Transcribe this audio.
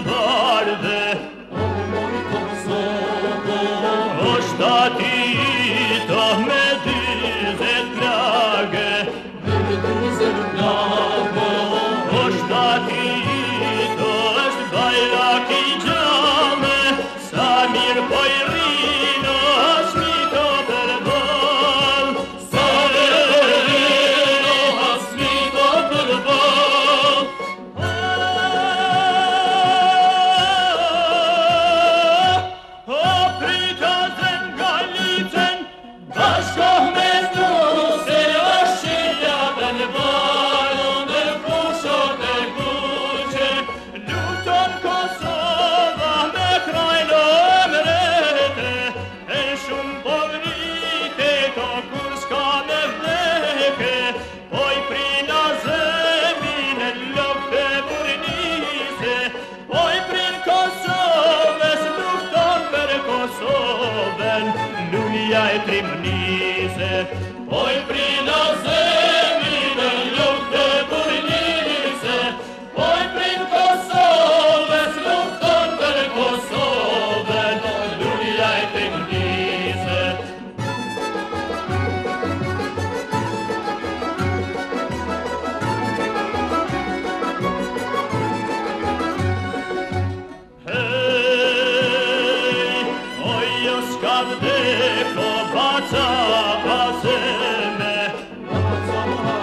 vardı. trimnise, voi primi Pobaca, bazeme, pobaca, bazeme.